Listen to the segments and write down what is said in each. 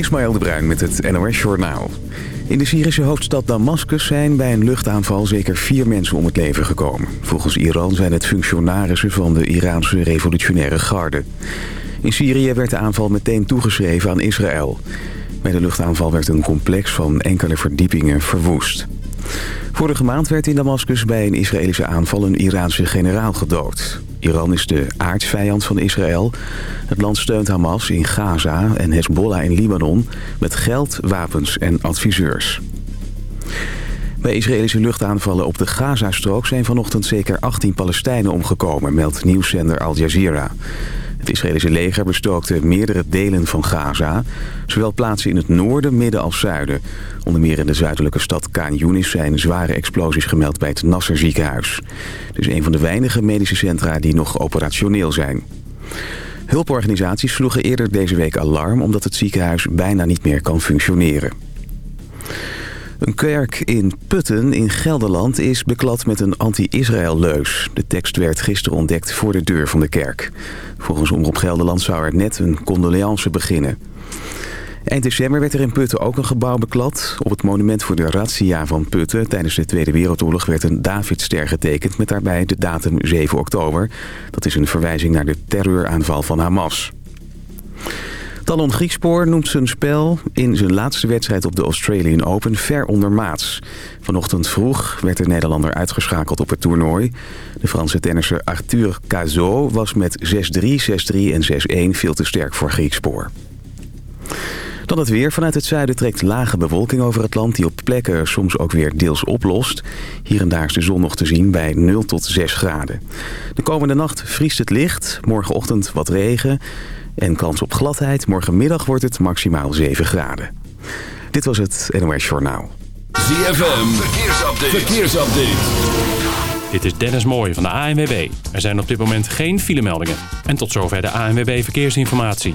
Ismaël de Bruin met het NOS Journaal. In de Syrische hoofdstad Damascus zijn bij een luchtaanval zeker vier mensen om het leven gekomen. Volgens Iran zijn het functionarissen van de Iraanse revolutionaire garde. In Syrië werd de aanval meteen toegeschreven aan Israël. Bij de luchtaanval werd een complex van enkele verdiepingen verwoest. Vorige maand werd in Damascus bij een Israëlische aanval een Iraanse generaal gedood. Iran is de aardsvijand van Israël. Het land steunt Hamas in Gaza en Hezbollah in Libanon... met geld, wapens en adviseurs. Bij Israëlische luchtaanvallen op de Gazastrook zijn vanochtend zeker 18 Palestijnen omgekomen, meldt nieuwszender Al Jazeera. Het Israëlische leger bestookte meerdere delen van Gaza. Zowel plaatsen in het noorden, midden als zuiden. Onder meer in de zuidelijke stad Khan Yunis zijn zware explosies gemeld bij het Nasser ziekenhuis. Is een van de weinige medische centra die nog operationeel zijn. Hulporganisaties sloegen eerder deze week alarm omdat het ziekenhuis bijna niet meer kan functioneren. Een kerk in Putten in Gelderland is beklad met een anti-Israël leus. De tekst werd gisteren ontdekt voor de deur van de kerk. Volgens Omroep Gelderland zou er net een condoleance beginnen. Eind december werd er in Putten ook een gebouw beklad. Op het monument voor de razzia van Putten tijdens de Tweede Wereldoorlog werd een Davidster getekend met daarbij de datum 7 oktober. Dat is een verwijzing naar de terreuraanval van Hamas. Talon Griekspoor noemt zijn spel in zijn laatste wedstrijd op de Australian Open ver ondermaats. Vanochtend vroeg werd de Nederlander uitgeschakeld op het toernooi. De Franse tennisser Arthur Cazot was met 6-3, 6-3 en 6-1 veel te sterk voor Griekspoor. Dan het weer. Vanuit het zuiden trekt lage bewolking over het land... die op plekken soms ook weer deels oplost. Hier en daar is de zon nog te zien bij 0 tot 6 graden. De komende nacht vriest het licht. Morgenochtend wat regen en kans op gladheid. Morgenmiddag wordt het maximaal 7 graden. Dit was het NOS Journaal. ZFM, verkeersupdate. verkeersupdate. Dit is Dennis Mooij van de ANWB. Er zijn op dit moment geen filemeldingen. En tot zover de ANWB Verkeersinformatie.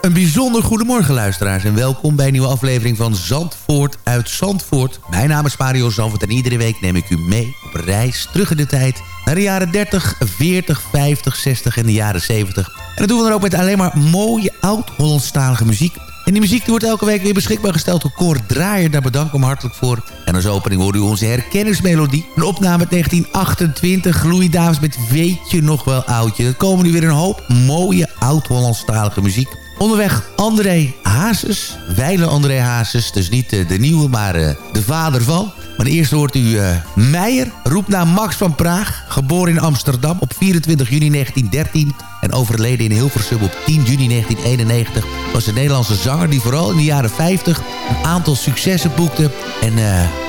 Een bijzonder goedemorgen luisteraars en welkom bij een nieuwe aflevering van Zandvoort uit Zandvoort. Mijn naam is Mario Zandvoort en iedere week neem ik u mee op reis terug in de tijd naar de jaren 30, 40, 50, 60 en de jaren 70. En dat doen we dan ook met alleen maar mooie oud-Hollandstalige muziek. En die muziek die wordt elke week weer beschikbaar gesteld door Cor Draaier. Daar bedank ik hem hartelijk voor. En als opening hoorde u onze herkenningsmelodie. Een opname uit 1928. Louis Davis met Weet je nog wel oudje. Er komen nu weer een hoop mooie oud-Hollandstalige muziek. Onderweg André Hazes. Wijle André Hazes. Dus niet uh, de nieuwe, maar uh, de vader van. Maar eerst hoort u uh, Meijer, roepnaam Max van Praag. Geboren in Amsterdam op 24 juni 1913 en overleden in Hilversum op 10 juni 1991... was een Nederlandse zanger die vooral in de jaren 50 een aantal successen boekte. En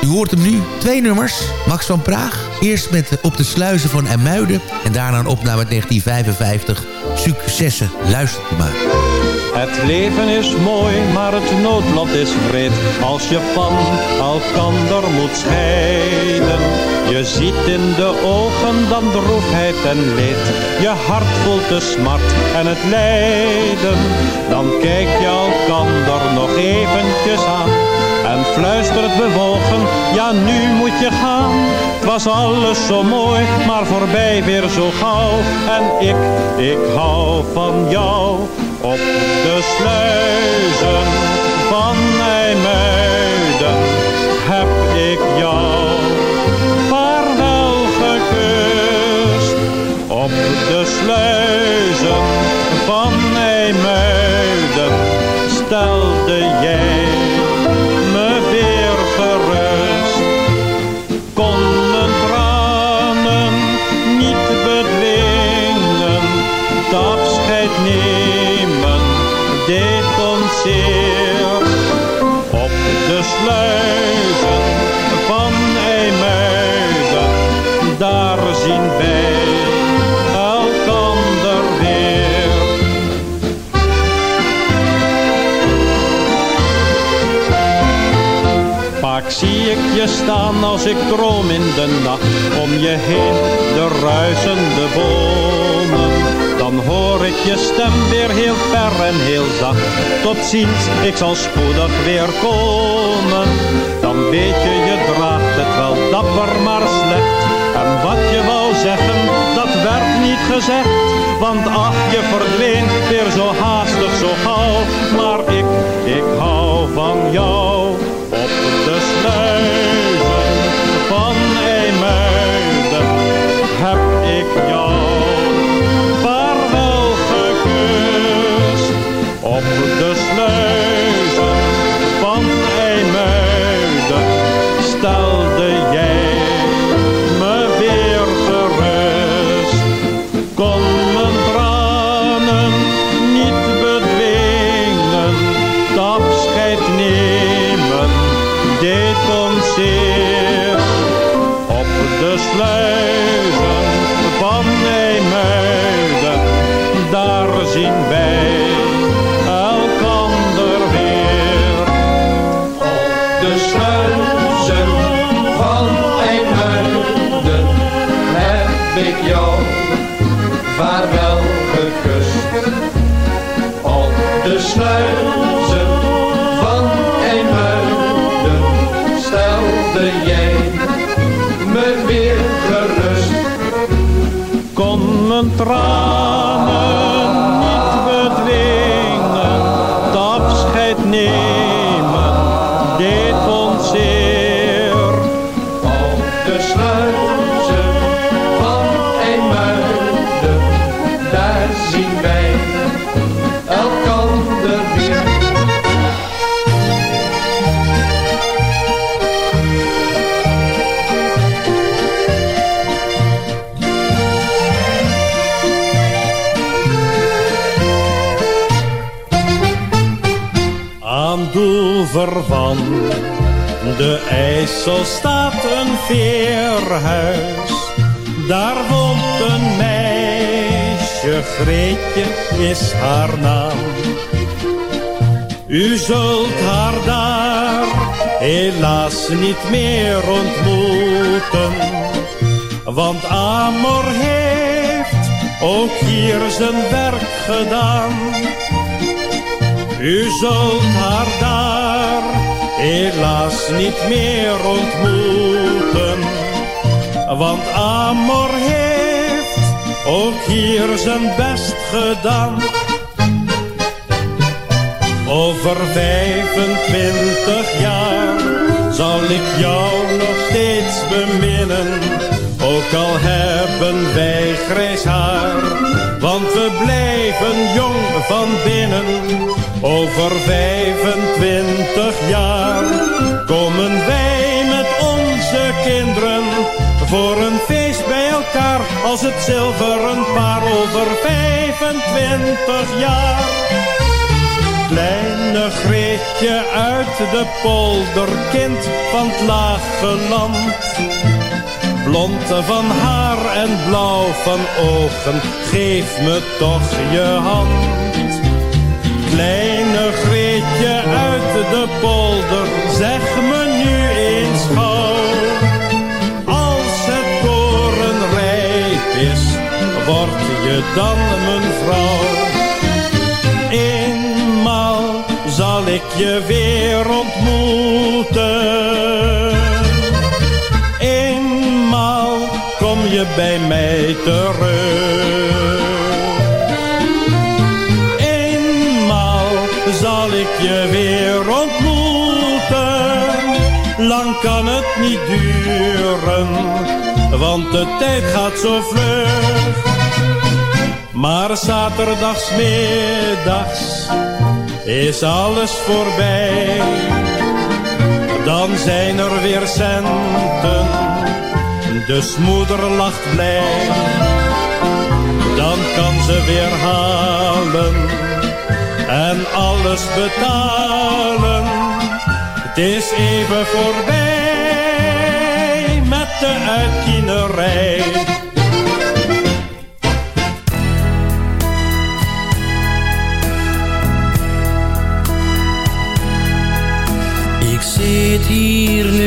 u hoort hem nu, twee nummers. Max van Praag, eerst met Op de Sluizen van Emuiden... en daarna een opname uit 1955, Successen. Luistert u maar. Het leven is mooi, maar het noodlot is wreed. Als je van elkander moet scheiden. Je ziet in de ogen dan droefheid en leed. Je hart voelt de smart en het lijden. Dan kijk je elkander nog eventjes aan. Fluistert bewogen, ja nu moet je gaan. Het was alles zo mooi, maar voorbij weer zo gauw. En ik, ik hou van jou op de sluizen van IJmuiden heb ik jou vaarwel gekust. Op de sluizen staan als ik droom in de nacht. Om je heen de ruisende bomen. Dan hoor ik je stem weer heel ver en heel zacht. Tot ziens, ik zal spoedig weer komen. Dan weet je, je draagt het wel dapper maar slecht. En wat je wou zeggen, dat werd niet gezegd. Want ach, je verdween weer zo haastig, zo gauw. Maar ik, ik hou van jou nemen deed ons zeer. Op de sluizen van Nijmuiden, daar zien wij elkander weer. Op de sluizen van IJmuiden heb ik jou vaarwel gekust. IJssel staat een veerhuis. Daar woont een meisje, Greetje is haar naam. U zult haar daar helaas niet meer ontmoeten. Want Amor heeft ook hier zijn werk gedaan. U zult haar daar helaas niet meer ontmoeten. Want Amor heeft ook hier zijn best gedaan. Over 25 jaar zal ik jou nog steeds beminnen. Ook al hebben wij grijs haar, want we blijven jong van binnen. Over 25 jaar komen wij met onze kinderen voor een feest bij elkaar als het zilveren paar over 25 jaar. Kleine Greetje uit de polder, kind van het lage land. Blond van haar en blauw van ogen, geef me toch je hand. De polder, zeg me nu eens gauw. Als het koren rijp is, word je dan mijn vrouw. Eenmaal zal ik je weer ontmoeten. Eenmaal kom je bij mij terug. Eenmaal zal ik je weer niet duren, want de tijd gaat zo vlug. Maar zaterdagsmiddags is alles voorbij. Dan zijn er weer centen, dus moeder lacht blij. Dan kan ze weer halen en alles betalen. Het is even voorbij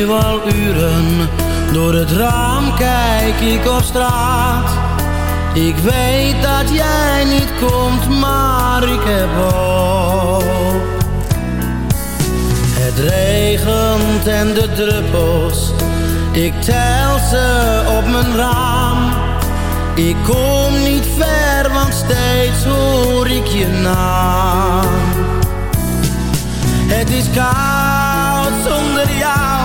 al uren, door het raam kijk ik op straat. Ik weet dat jij niet komt, maar ik heb hoop. Het regent en de druppels, ik tel ze op mijn raam. Ik kom niet ver, want steeds hoor ik je naam. Het is koud zonder jou,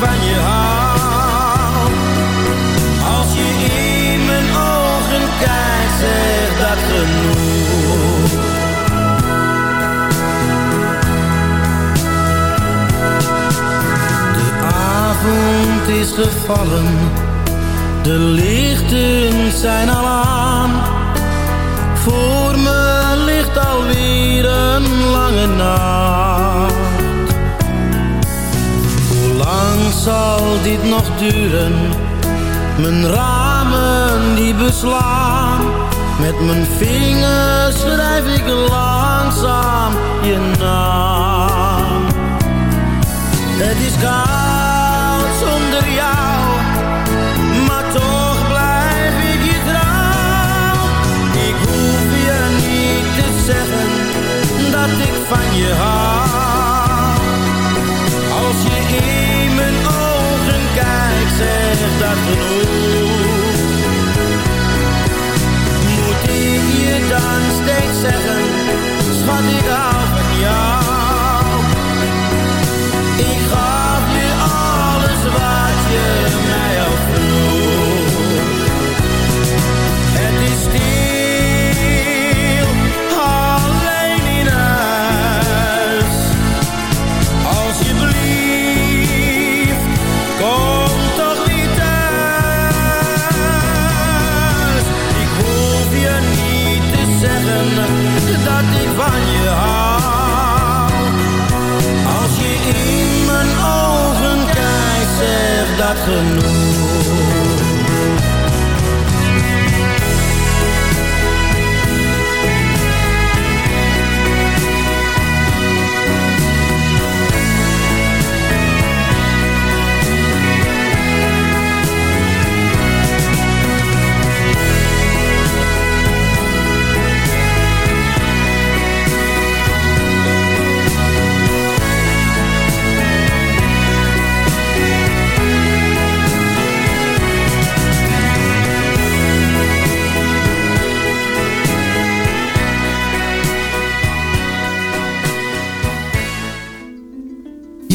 van je hou. Als je in mijn ogen kijkt, zeg dat genoeg. De avond is gevallen, de lichten zijn al aan. Voor me ligt alweer een lange nacht. Zal dit nog duren? Mijn ramen die beslaan. Met mijn vingers schrijf ik langzaam je naam. Het is koud zonder jou, maar toch blijf ik je trouw. Ik hoef je niet te zeggen dat ik van je hou. Zeggen, schat ik dat genoeg.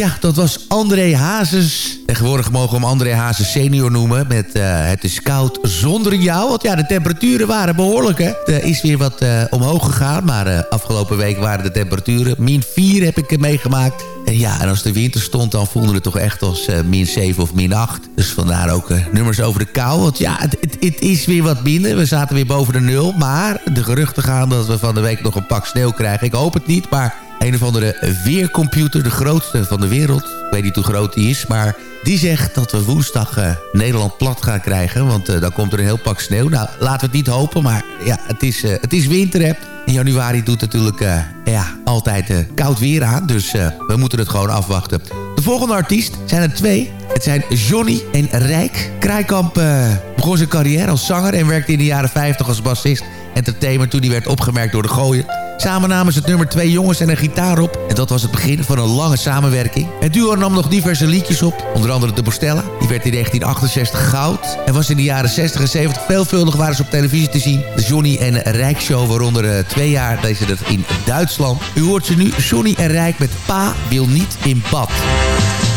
Ja, dat was André Hazes. Tegenwoordig mogen we hem André Hazes senior noemen. Met eh, Het is koud zonder jou. Want ja, de temperaturen waren behoorlijk. Hè? Er is weer wat eh, omhoog gegaan. Maar eh, afgelopen week waren de temperaturen min 4 heb ik meegemaakt. En ja, en als de winter stond, dan voelde het toch echt als min 7 of min 8. Dus vandaar ook nummers over de kou. Want ja, het, het, het is weer wat minder. We zaten weer boven de nul. Maar de geruchten gaan dat we van de week nog een pak sneeuw krijgen. Ik hoop het niet, maar een of andere weercomputer, de grootste van de wereld. Ik weet niet hoe groot die is, maar die zegt dat we woensdag eh, Nederland plat gaan krijgen. Want eh, dan komt er een heel pak sneeuw. Nou, laten we het niet hopen, maar ja, het is, eh, het is winter, hè. In januari doet natuurlijk ja, altijd koud weer aan. Dus we moeten het gewoon afwachten. De volgende artiest zijn er twee. Het zijn Johnny en Rijk. Kraaikamp eh, begon zijn carrière als zanger... en werkte in de jaren 50 als bassist entertainer... toen hij werd opgemerkt door de gooien. Samen namen ze het nummer Twee Jongens en een Gitaar op. En dat was het begin van een lange samenwerking. Het duo nam nog diverse liedjes op. Onder andere De Bostella. Die werd in 1968 goud. En was in de jaren 60 en 70 veelvuldig waren ze op televisie te zien. De Johnny en Rijk Show, waaronder uh, twee jaar deze dat in Duitsland. U hoort ze nu, Johnny en Rijk met Pa wil niet in bad.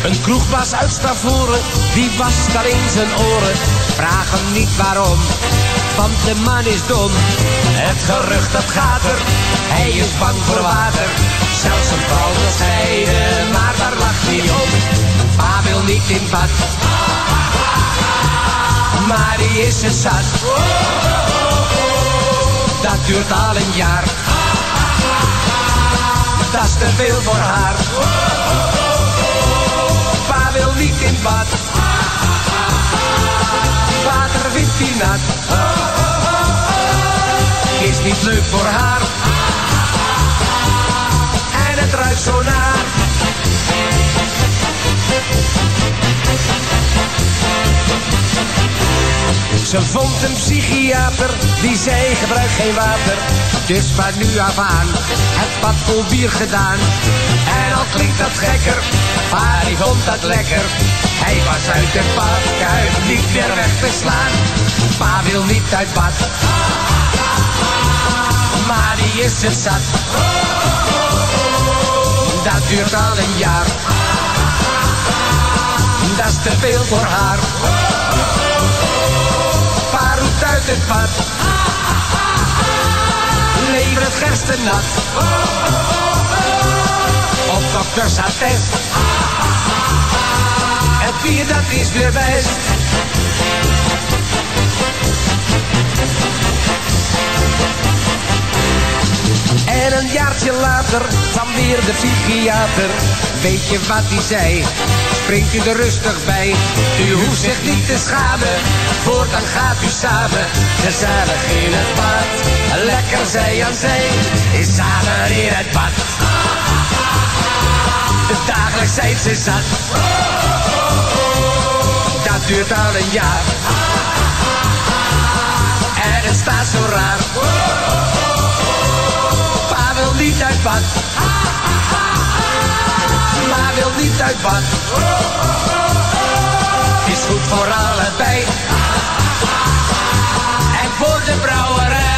Een kroegbaas uit Stavoren, die was daar in zijn oren. Vraag hem niet waarom, want de man is dom. Het gerucht dat gaat er, hij is bang voor water. Zelfs een vrouw wil maar daar lacht hij om. Pa wil niet in bad, maar die is het zat. Dat duurt al een jaar, dat is te veel voor haar in bad. Water vindt hij nat. Is niet leuk voor haar. En het ruikt zo naar. Ze vond een psychiater, die zei gebruik geen water. Dus van nu af aan, het bad vol bier gedaan. En al klinkt dat gekker, maar die vond dat lekker. Hij was uit de badkuip, niet meer weg te slaan. Pa wil niet uit bad, maar die is het zat. Dat duurt al een jaar, dat is te veel voor haar uit het bad. Lever het gerste nat. Op doktersattest. Het bier dat is weer best. En een jaartje later kwam weer de psychiater. Weet je wat hij zei? Springt u er rustig bij. U hoeft zich niet te schamen. Voortaan gaat u samen. Gezellig in het bad. Lekker zij aan zij. Is samen in het bad. Dagelijks zijn ze zat. Dat duurt al een jaar. En het staat zo raar niet uit bad. Maar wil niet uit bad. Is goed voor allebei. En voor de brouwerij.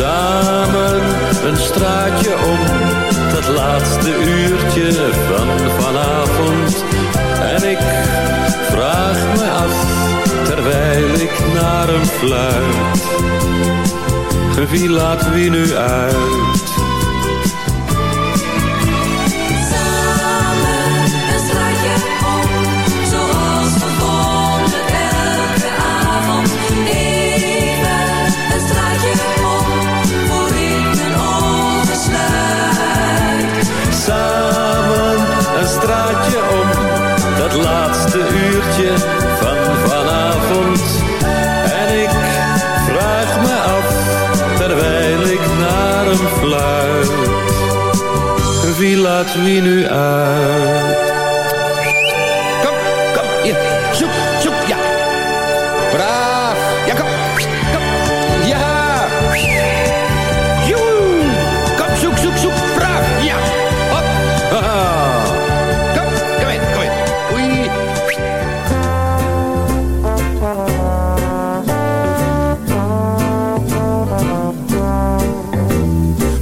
Samen een straatje om. Dat laatste uurtje van vanavond. En ik vraag me af, terwijl ik naar hem fluit. Wie laat wie nu uit? Laat wie nu uit?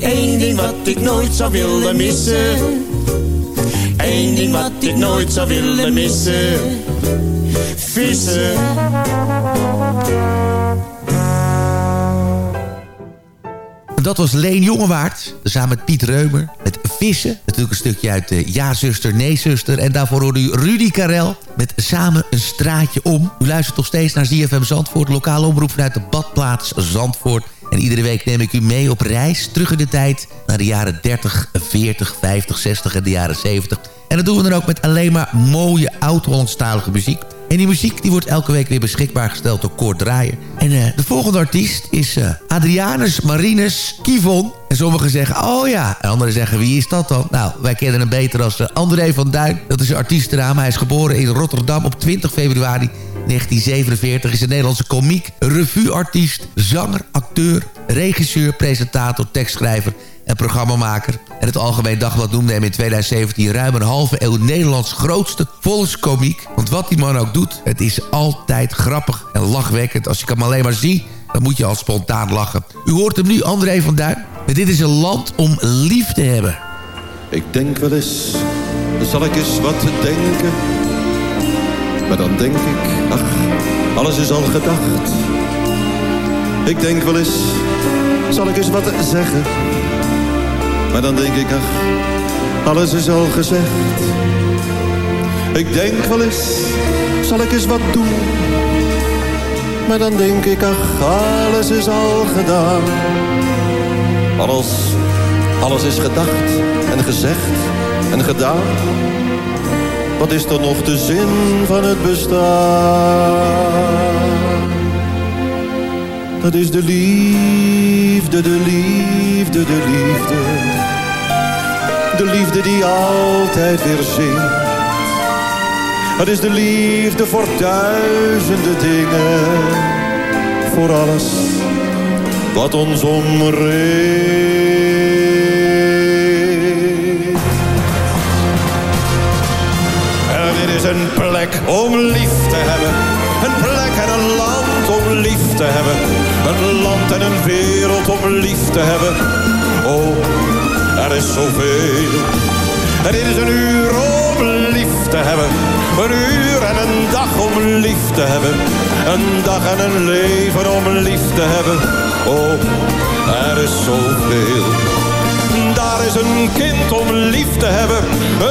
Eén ding wat ik nooit zou willen missen. Eén ding wat ik nooit zou willen missen. Vissen. Dat was Leen Jongewaard, samen met Piet Reumer, met Vissen. Natuurlijk een stukje uit de Ja Zuster, Nee Zuster. En daarvoor hoorde u Rudy Karel met Samen een straatje om. U luistert nog steeds naar ZFM Zandvoort, lokale omroep vanuit de badplaats Zandvoort. En iedere week neem ik u mee op reis terug in de tijd... naar de jaren 30, 40, 50, 60 en de jaren 70. En dat doen we dan ook met alleen maar mooie oud-Hollandstalige muziek. En die muziek die wordt elke week weer beschikbaar gesteld door Kort Draaier. En uh, de volgende artiest is uh, Adrianus Marinus Kivon. En sommigen zeggen, oh ja. En anderen zeggen, wie is dat dan? Nou, wij kennen hem beter als uh, André van Duin. Dat is een artiestennaam. Hij is geboren in Rotterdam op 20 februari 1947 is een Nederlandse komiek, revueartiest, zanger, acteur, regisseur, presentator, tekstschrijver en programmamaker. En het Algemeen Dagblad noemde hem in 2017 ruim een halve eeuw Nederlands grootste volkskomiek. Want wat die man ook doet, het is altijd grappig en lachwekkend. Als je hem alleen maar ziet, dan moet je al spontaan lachen. U hoort hem nu, André van Duin. Dit is een land om lief te hebben. Ik denk wel eens, zal ik eens wat denken... Maar dan denk ik, ach, alles is al gedacht. Ik denk wel eens, zal ik eens wat zeggen? Maar dan denk ik, ach, alles is al gezegd. Ik denk wel eens, zal ik eens wat doen? Maar dan denk ik, ach, alles is al gedaan. Als alles is gedacht en gezegd en gedaan... wat is dan nog de zin van het bestaan? Dat is de liefde, de liefde, de liefde. De liefde die altijd weer zingt. Het is de liefde voor duizenden dingen. Voor alles wat ons omringt. Een plek om lief te hebben. Een plek en een land om lief te hebben. Een land en een wereld om lief te hebben. Oh, er is zoveel. Dit is een uur om lief te hebben. Een uur en een dag om lief te hebben. Een dag en een leven om lief te hebben. Oh, er is zoveel. Daar is een kind om lief te hebben.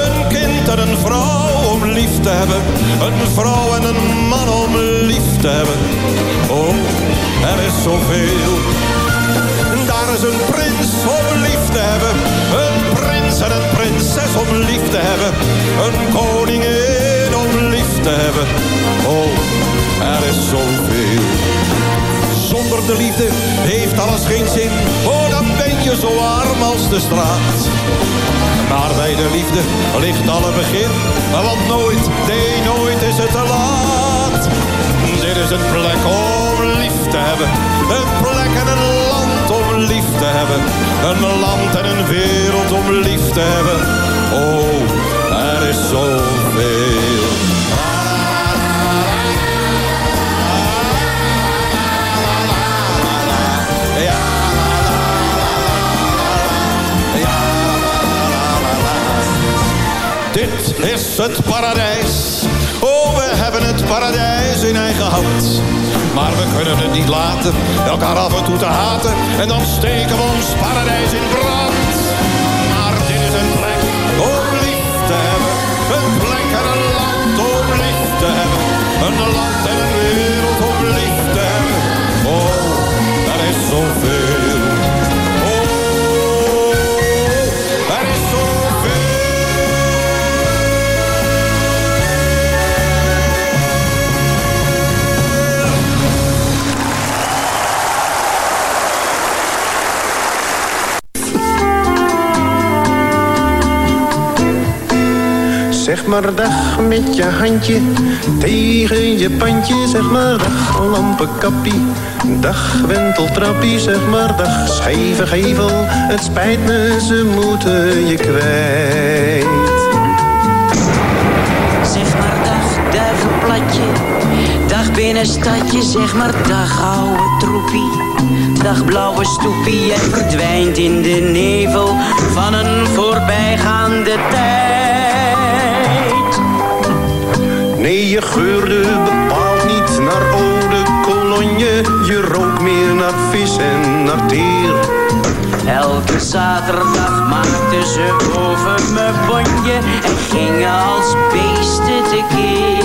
Een kind en een vrouw om lief te hebben. Een vrouw en een man om lief te hebben. Oh, er is zoveel. Daar is een prins om lief te hebben. Een prins en een prinses om lief te hebben. Een koningin om lief te hebben. Oh, er is zoveel. Zonder de liefde heeft alles geen zin. Oh, dan zo arm als de straat. Maar bij de liefde ligt alle begin. Want nooit, nee, nooit is het te laat. Dit is een plek om lief te hebben. Een plek en een land om lief te hebben. Een land en een wereld om lief te hebben. Oh, er is zoveel. Is het paradijs. Oh, we hebben het paradijs in eigen hand. Maar we kunnen het niet laten elkaar af en toe te haten. En dan steken we ons paradijs in brand. Maar dit is een plek om lief te hebben. Een plek en een land om lief te hebben. Een land en een wereld om lief te hebben. Oh, er is zoveel. Zeg maar dag met je handje tegen je pandje. Zeg maar dag lampenkappie, dag wenteltrappie. Zeg maar dag scheve gevel, het spijt me, ze moeten je kwijt. Zeg maar dag, duivenplatje. Dag binnenstadje, zeg maar dag ouwe troepie. Dag blauwe stoepie, jij verdwijnt in de nevel van een voorbijgaande tijd. Nee, je geurde bepaald niet naar eau de cologne. Je rook meer naar vis en naar teer. Elke zaterdag maakten ze boven me bonje en gingen als beesten tekeer.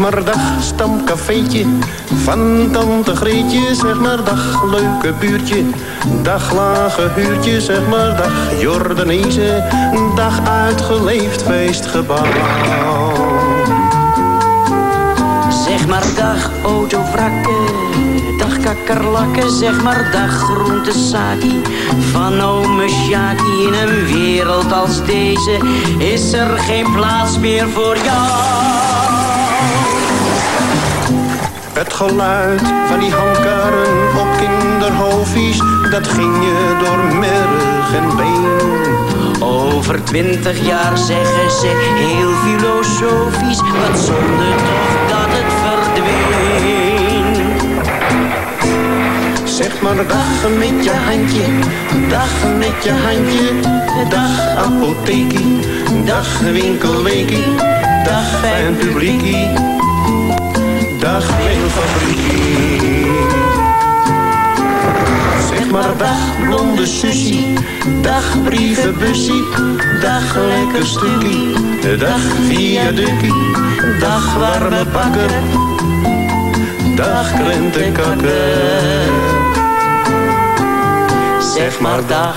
Maar dag, stamcafeetje van tante Greetje. Zeg maar dag, leuke buurtje. Dag, lage huurtje. Zeg maar dag, Jordanezen. Dag, uitgeleefd feestgebouw. Zeg maar dag, autovrakken. Dag, kakkerlakken. Zeg maar dag, groentesaki. Van ome Sjaki in een wereld als deze is er geen plaats meer voor jou. Geluid van die handkarren op kinderhoofdjes, dat ging je door merg en been. Over twintig jaar zeggen ze heel filosofisch, wat zonde toch dat het verdween. Zeg maar dag met je handje, dag met je handje, dag apothekie, dag winkelweekie, dag fijn publiekie, dag mailfabriek. Dag blonde sussie, dag brievenbussie, dag lekker stukkie, dag viaductie, dag warme bakker, dag krentenkakker. Zeg maar dag.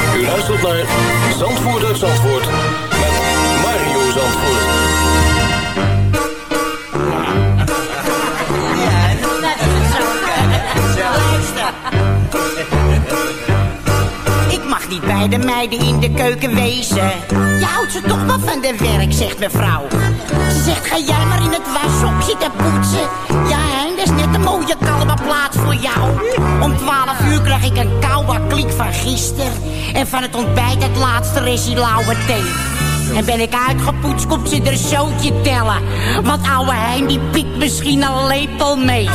U luistert naar Zandvoort uit Zandvoort met Mario Zandvoort. Ik mag niet bij de meiden in de keuken wezen. Je houdt ze toch wel van de werk, zegt mevrouw. Ze zegt, ga jij maar in het washok zitten poetsen. Ja, dat is net een mooie kalme plaats voor jou. Om 12 uur krijg ik een koude klik van gisteren. En van het ontbijt het laatste restie lauwe thee. En ben ik uitgepoetst, komt ze er zootje tellen. Want ouwe Hein, die pikt misschien een lepel mee.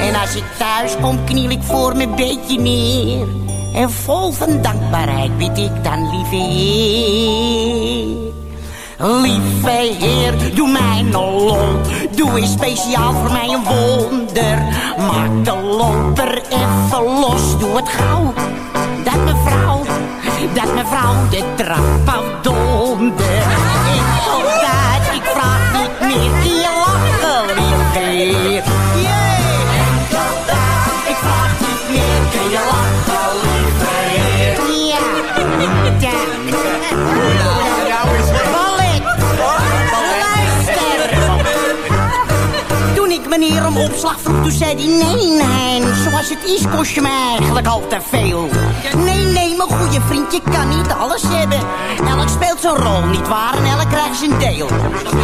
En als ik thuis kom, kniel ik voor mijn beetje neer. En vol van dankbaarheid bid ik dan, lieve Heer. Lieve Heer, doe mij een lol. Doe eens speciaal voor mij een wonder. Maak de loper even los, doe het gauw. Dat mevrouw, dat mevrouw de trap afdonder. Ik Om opslag vroeg, toen zei hij... Nee, nee, zoals het is kost je me eigenlijk al te veel. Nee, nee, mijn goede vriend, je kan niet alles hebben. Elk speelt zijn rol, niet waar, en elk krijgt zijn deel.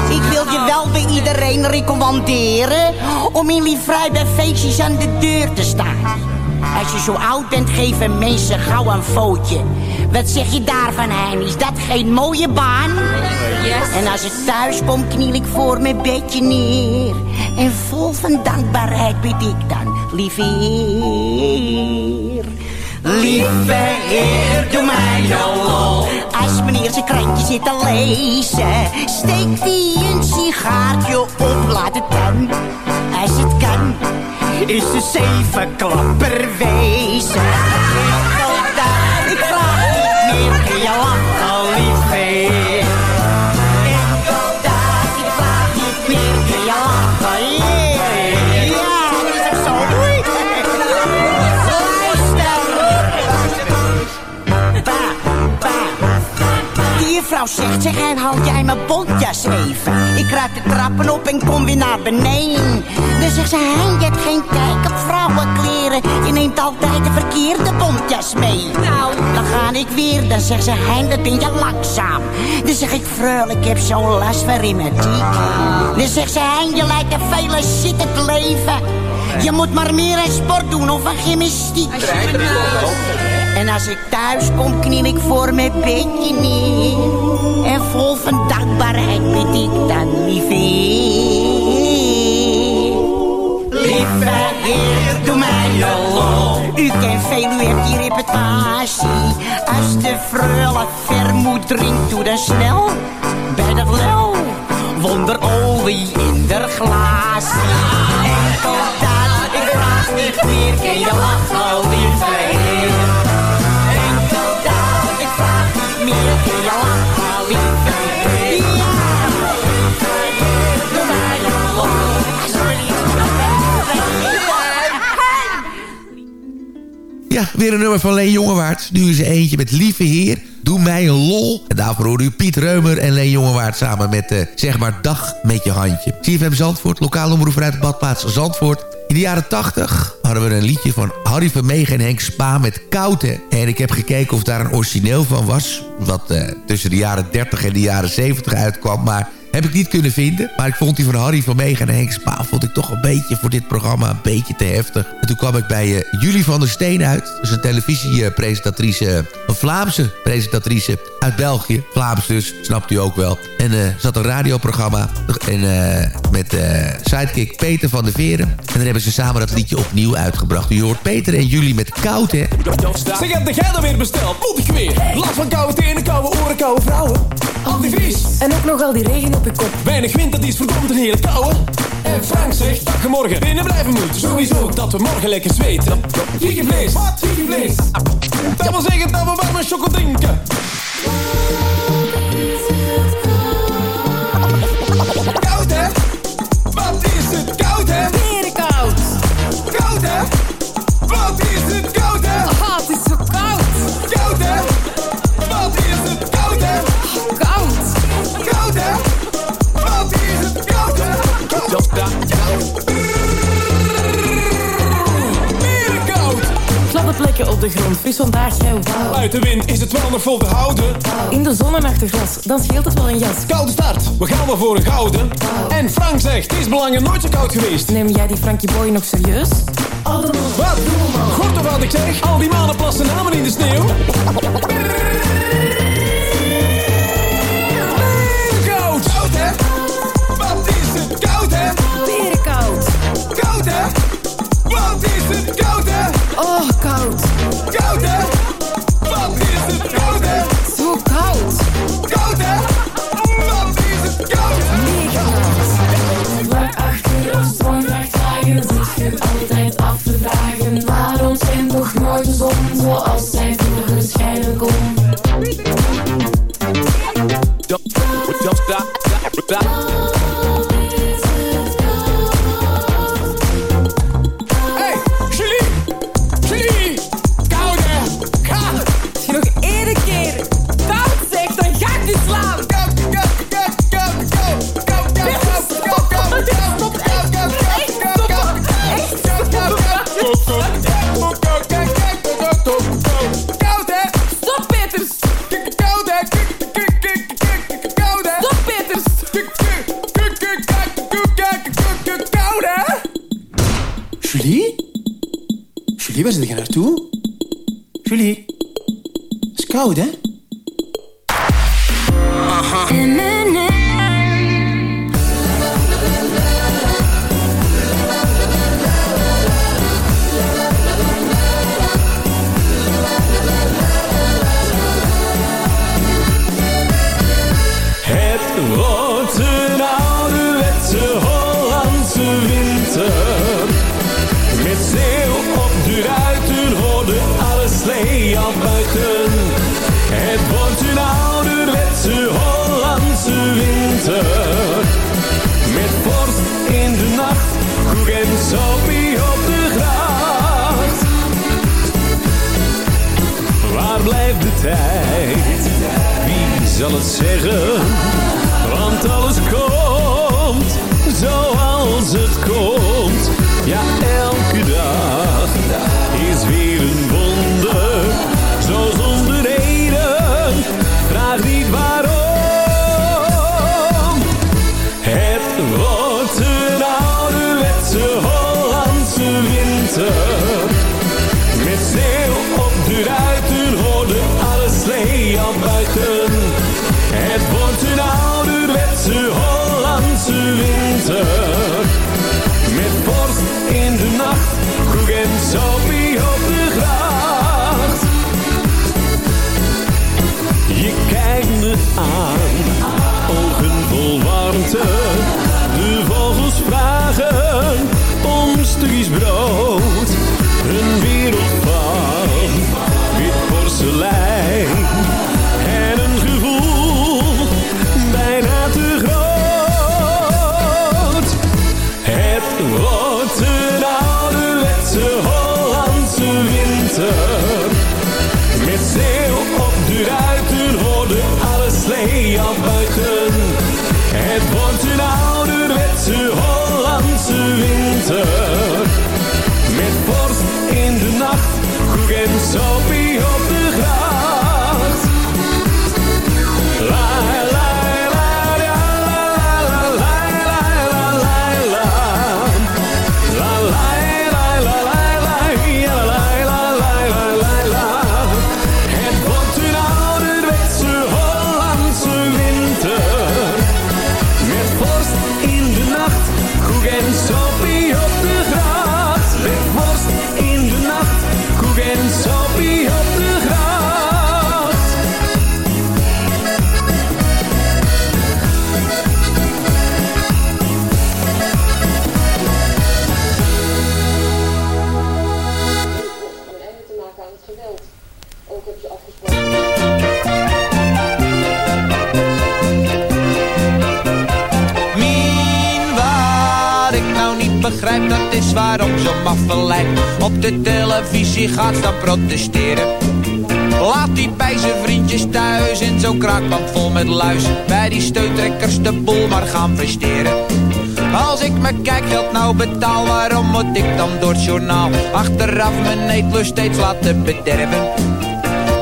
Ik wil je wel bij iedereen recommanderen... om in liefvrij bij feestjes aan de deur te staan. Als je zo oud bent, geven mensen gauw een footje. Wat zeg je daarvan, Hein? Is dat geen mooie baan? En als ik thuis kom, kniel ik voor mijn bedje neer. En vol van dankbaarheid bid ik dan, lieve Heer. Lieve Heer, doe mij een lol. Als meneer zijn krantje zit te lezen, steekt hij een sigaartje op, laat het dan. Als het is de zeven klapper wezen. Juffrouw zegt, zeg en haal jij mijn bontjas even. Ik kruip de trappen op en kom weer naar beneden. Dan zegt ze, Hein, je hebt geen kijk op vrouwenkleren. Je neemt altijd de verkeerde bontjas mee. Nou, dan ga ik weer. Dan zegt ze, Hein, dat ben je langzaam. Dan zeg ik, vreul, ik heb zo'n last van rheumatiek. Dan zegt ze, Hein, je lijkt een vele zit het leven. Je moet maar meer aan sport doen of aan gymnastiek. En als ik thuis kom, kniel ik voor mijn bedje neer. En vol van dankbaarheid bid ik dan, lieve Heer. Lieve Heer, doe mij een lol. U kent veel, u hebt die reputatie. Als de freule vermoed drinkt, doe dan snel bij de lel. Wonderolie in de glaas. Enkel dat, ik vraag niet meer, kun je lachen, lieve Heer. Weer een nummer van Leen Jongewaard. Nu is er eentje met Lieve Heer. Doe mij een lol. En daarvoor hoor u Piet Reumer en Leen Jongewaard samen met, uh, zeg maar, Dag met je handje. CFM Zandvoort, lokaal omroep vanuit de badplaats Zandvoort. In de jaren 80 hadden we een liedje van Harry Vermegen en Henk Spa met Kouten. En ik heb gekeken of daar een origineel van was. Wat uh, tussen de jaren 30 en de jaren 70 uitkwam. Maar heb ik niet kunnen vinden. Maar ik vond die van Harry van Meegen en Henk Spa... vond ik toch een beetje voor dit programma een beetje te heftig. En toen kwam ik bij uh, Julie van der Steen uit. Dat is een televisiepresentatrice, een Vlaamse presentatrice uit België. Vlaams dus, snapt u ook wel. En uh, zat een radioprogramma en, uh, met sidekick Peter van der Veren. En dan hebben ze samen dat liedje opnieuw uitgebracht. U hoort Peter en Julie met Koud, hè? Zeg, heb jij dan weer besteld? Moet ik weer? Last van koude tenen, koude oren, koude vrouwen. Antivries. En ook nog al die regen Weinig wind, dat is verdomd een hele koude. En Frank zegt, je morgen binnen blijven moet. Sowieso, dat we morgen lekker zweten. Vliegenvlees, wat? Vliegenvlees. Dat wil zeggen dat we warme choco drinken. Fris vandaag wauw. Uit de wind is het wel nog vol te houden. In de zon en achter glas, dan scheelt het wel een jas. Koude start, we gaan wel voor een gouden. En Frank zegt, het is belangen nooit zo koud geweest. Neem jij die Frankie Boy nog serieus? Wat? Gort of wat ik zeg? Al die mannen plassen namen in de sneeuw. also koud, hè? Aha. Met vorst in de nacht, koek en soppie op de gracht. Waar blijft de tijd? Wie zal het zeggen? De vogels vragen om stukjes brood. Een wereld van wit porselein. En een gevoel bijna te groot. Het was so op de televisie gaat staan protesteren. Laat die bij zijn vriendjes thuis in zo'n kraakband vol met luis. Bij die steuntrekkers de boel maar gaan presteren. Als ik mijn kijkgeld nou betaal, waarom moet ik dan door het journaal achteraf mijn eetlust steeds laten bederven?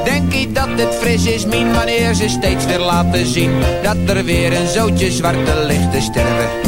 Denk je dat het fris is, Mien, wanneer ze steeds weer laten zien Dat er weer een zootje zwarte lichten sterven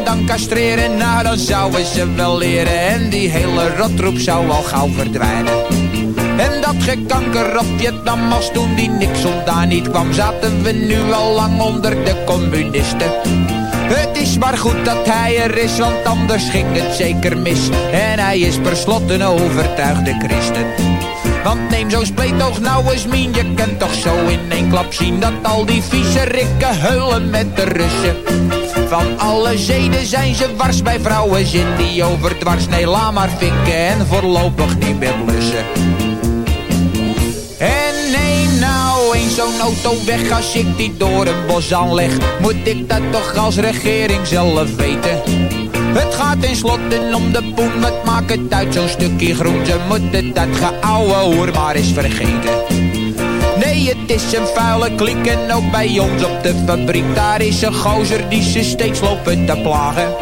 dan castreren, nou dan zouden ze wel leren en die hele rotroep zou al gauw verdwijnen. En dat gekanker op Vietnam als toen die Nixon daar niet kwam, zaten we nu al lang onder de communisten. Het is maar goed dat hij er is, want anders ging het zeker mis. En hij is per slot een overtuigde christen. Want neem zo'n spleetoog nou eens mien, je kunt toch zo in één klap zien dat al die vieze rikken heulen met de Russen. Van alle zeden zijn ze wars bij vrouwen zin die overdwars. Nee, laat maar vinken en voorlopig niet meer blussen. En neem nou eens zo'n auto weg als ik die door een bos aanleg. Moet ik dat toch als regering zelf weten? Het gaat tenslotte om de poen, wat maakt het uit zo'n stukje groen? Ze moeten dat geouwe hoer maar eens vergeten. Het is een vuile klik en ook bij ons op de fabriek. Daar is een gozer die ze steeds lopen te plagen.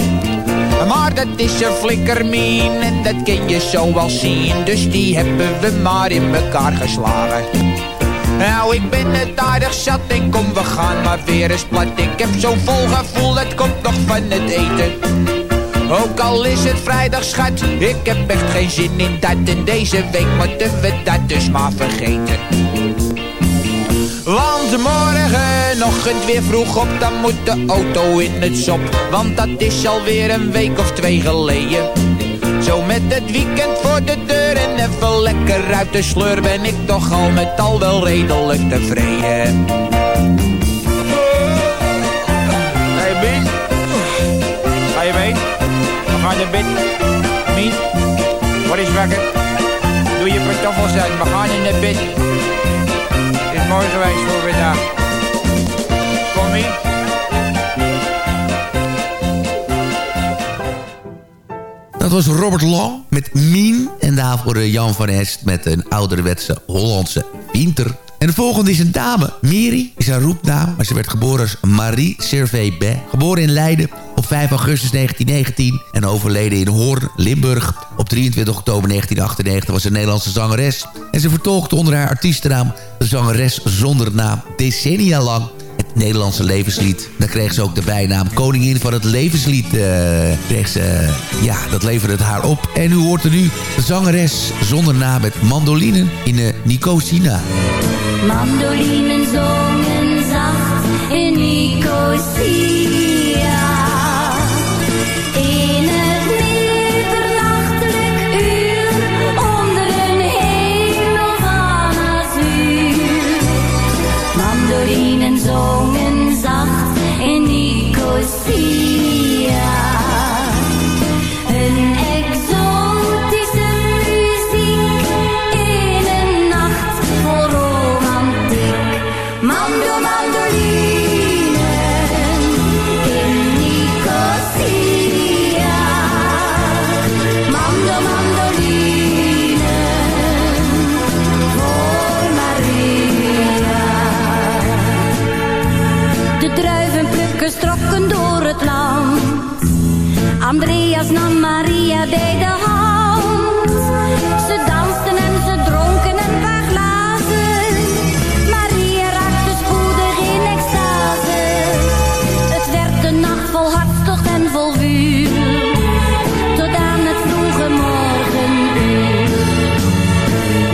Maar dat is een flikkermien en dat kun je zo wel zien. Dus die hebben we maar in elkaar geslagen. Nou, ik ben het aardig zat en kom, we gaan maar weer eens plat. Ik heb zo'n vol gevoel, het komt nog van het eten. Ook al is het vrijdag, schat, ik heb echt geen zin in dat. En deze week moeten we dat dus maar vergeten. Want morgenochtend weer vroeg op, dan moet de auto in het sop. Want dat is alweer een week of twee geleden. Zo met het weekend voor de deur en even lekker uit de sleur ben ik toch al met al wel redelijk tevreden. Hey Bien, ga je mee? We gaan naar bed. Mien, wat is wakker? Doe je pantoffels uit, we gaan in naar bed. Is voor vandaag. Dat was Robert Long met Mien. En daarvoor eh, Jan van Est met een ouderwetse Hollandse winter. En de volgende is een dame. Miri is haar roepnaam, maar ze werd geboren als Marie Servet Bay. Geboren in Leiden op 5 augustus 1919 en overleden in Hoorn, Limburg. Op 23 oktober 1998 was ze een Nederlandse zangeres. En ze vertolkte onder haar artiestennaam de zangeres zonder naam decennia lang Nederlandse levenslied. Dan kreeg ze ook de bijnaam Koningin van het Levenslied. eh, kreeg ze, ja, dat leverde het haar op. En u hoort er nu de zangeres zonder naam met mandoline in de Nicosina. Mandolinen zongen zacht in Nicosia. Trokken door het land. Andreas nam Maria bij de hand. Ze dansten en ze dronken een paar glazen. Maria raakte spoedig in extase. Het werd de nacht vol hartstocht en vol vuur. Tot aan het vroege morgenuur.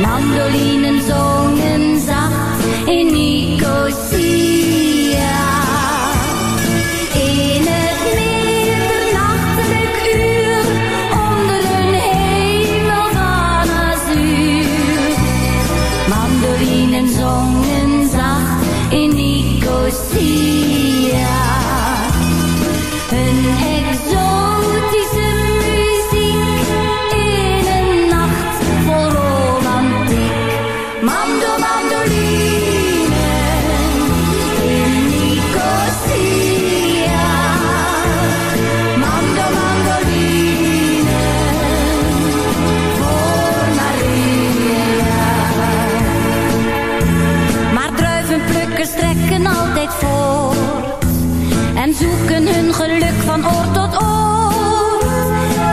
Mandolinen zongen zacht in Nicosia. Van oor tot oor.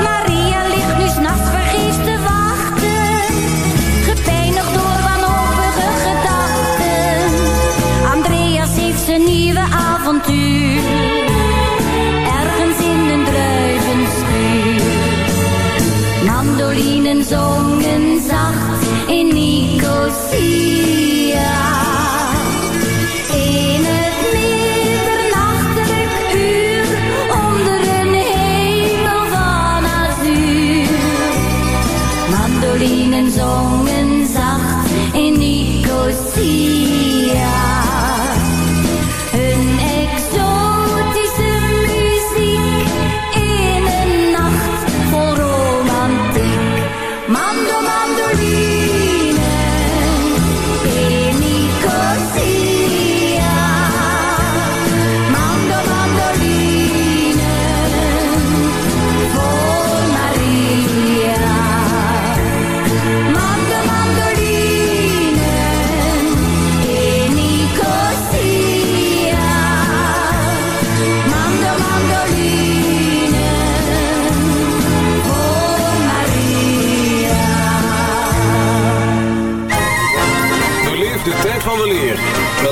Maria ligt nu s'nachts vergeefs te wachten, gepijnigd door wanhopige gedachten. Andreas heeft zijn nieuwe avontuur, ergens in een druivenschuur. Mandolinen zongen Mandolinen zongen zacht in Nicosia.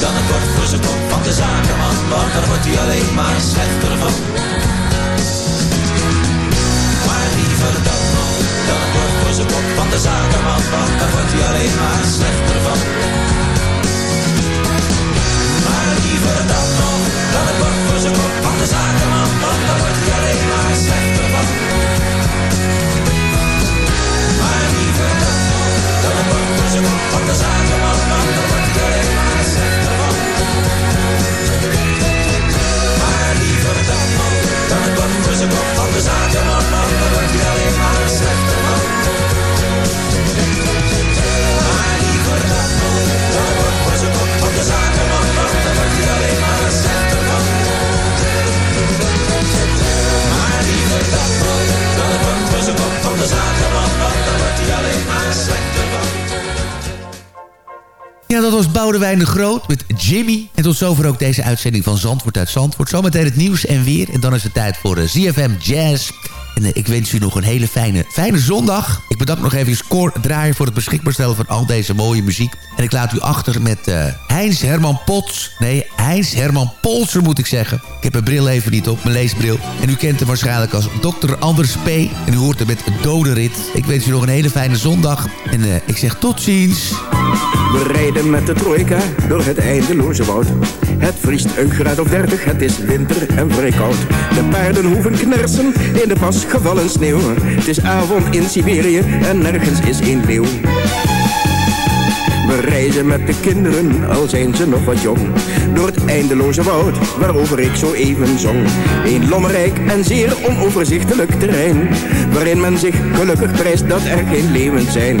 Dan het bord voor zijn kop van de zakenman, want daar wordt hij alleen maar slechter van. Maar liever dat nog dan het bord voor zijn kop van de zakenman, want daar wordt hij alleen maar slechter van. Maar liever dat nog dan het bord voor zijn kop van de zakenman, want daar wordt hij alleen maar slechter van. Van de zakenman, want daar wordt hij alleen maar slechter van. Was Boudewijn de Groot met Jimmy. En tot zover ook deze uitzending van Zandvoort uit Zandvoort. Zometeen het nieuws en weer. En dan is het tijd voor de ZFM Jazz. En eh, ik wens u nog een hele fijne, fijne zondag. Bedank nog even Score Draaien voor het beschikbaar stellen van al deze mooie muziek. En ik laat u achter met uh, Heinz Herman Pots. Nee, Heinz Herman Polser moet ik zeggen. Ik heb mijn bril even niet op, mijn leesbril. En u kent hem waarschijnlijk als Dr. Anders P. En u hoort hem met Doderit. Ik wens u nog een hele fijne zondag. En uh, ik zeg tot ziens. We rijden met de trojka door het eindeloze woud. Het vriest een graad of dertig, het is winter en vrij koud. De paarden hoeven knersen in de pas gevallen sneeuw. Het is avond in Siberië en nergens is een leeuw. We reizen met de kinderen, al zijn ze nog wat jong. Door het eindeloze woud, waarover ik zo even zong. Een lommerrijk en zeer onoverzichtelijk terrein. Waarin men zich gelukkig prijst dat er geen leeuwen zijn.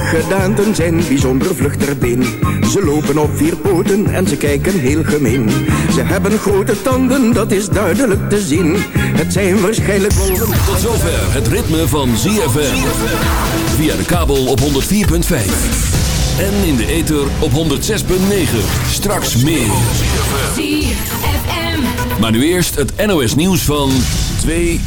Gedaanten zijn bijzonder vlug ter been. Ze lopen op vier poten en ze kijken heel gemeen. Ze hebben grote tanden, dat is duidelijk te zien. Het zijn waarschijnlijk wolven. Tot zover het ritme van ZFM. Via de kabel op 104.5. En in de ether op 106.9. Straks meer. Maar nu eerst het NOS nieuws van 2